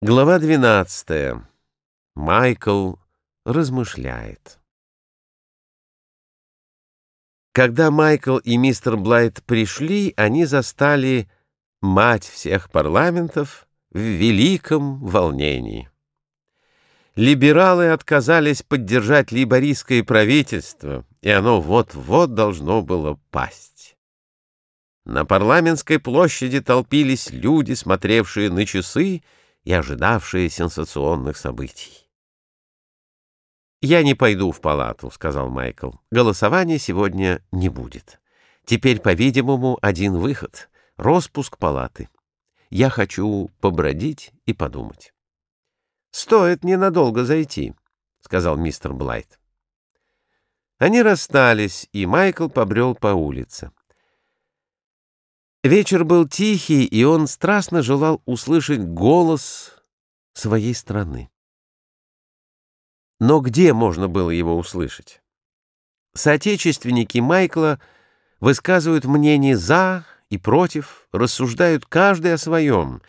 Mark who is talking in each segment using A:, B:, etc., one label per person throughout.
A: Глава 12. Майкл размышляет. Когда Майкл и мистер Блайт пришли, они застали мать всех парламентов в великом волнении. Либералы отказались поддержать либористское правительство, и оно вот-вот должно было пасть. На парламентской площади толпились люди, смотревшие на часы, и ожидавшие сенсационных событий. «Я не пойду в палату», — сказал Майкл. «Голосования сегодня не будет. Теперь, по-видимому, один выход — распуск палаты. Я хочу побродить и подумать». «Стоит ненадолго зайти», — сказал мистер Блайт. Они расстались, и Майкл побрел по улице. Вечер был тихий, и он страстно желал услышать голос своей страны. Но где можно было его услышать? Соотечественники Майкла высказывают мнение «за» и «против», рассуждают каждый о своем.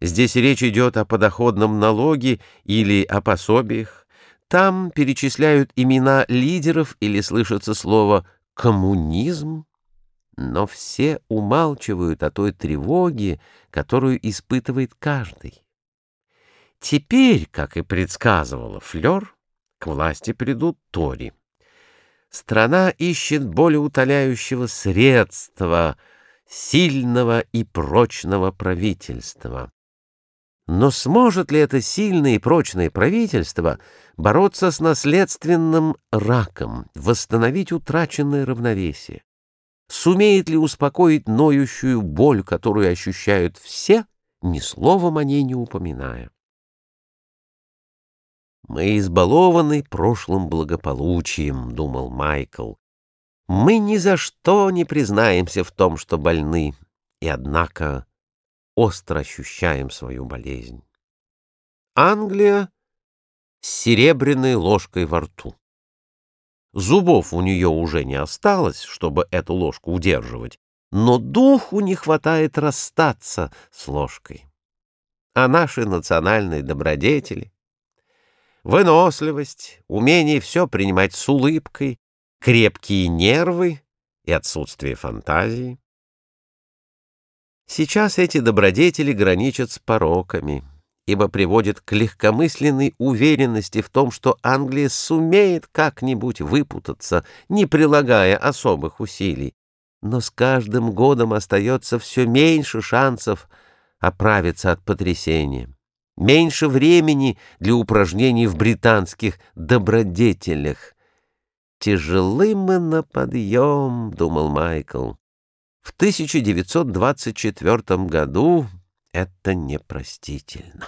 A: Здесь речь идет о подоходном налоге или о пособиях. Там перечисляют имена лидеров или слышится слово «коммунизм» но все умалчивают о той тревоге, которую испытывает каждый. Теперь, как и предсказывала Флёр, к власти придут Тори. Страна ищет более утоляющего средства, сильного и прочного правительства. Но сможет ли это сильное и прочное правительство бороться с наследственным раком, восстановить утраченное равновесие? Сумеет ли успокоить ноющую боль, которую ощущают все, ни словом о ней не упоминая? «Мы избалованы прошлым благополучием», — думал Майкл. «Мы ни за что не признаемся в том, что больны, и, однако, остро ощущаем свою болезнь. Англия с серебряной ложкой во рту. Зубов у нее уже не осталось, чтобы эту ложку удерживать, но духу не хватает расстаться с ложкой. А наши национальные добродетели — выносливость, умение все принимать с улыбкой, крепкие нервы и отсутствие фантазии. Сейчас эти добродетели граничат с пороками — ибо приводит к легкомысленной уверенности в том, что Англия сумеет как-нибудь выпутаться, не прилагая особых усилий. Но с каждым годом остается все меньше шансов оправиться от потрясения, меньше времени для упражнений в британских добродетелях. «Тяжелы мы на подъем», — думал Майкл. В 1924 году это непростительно.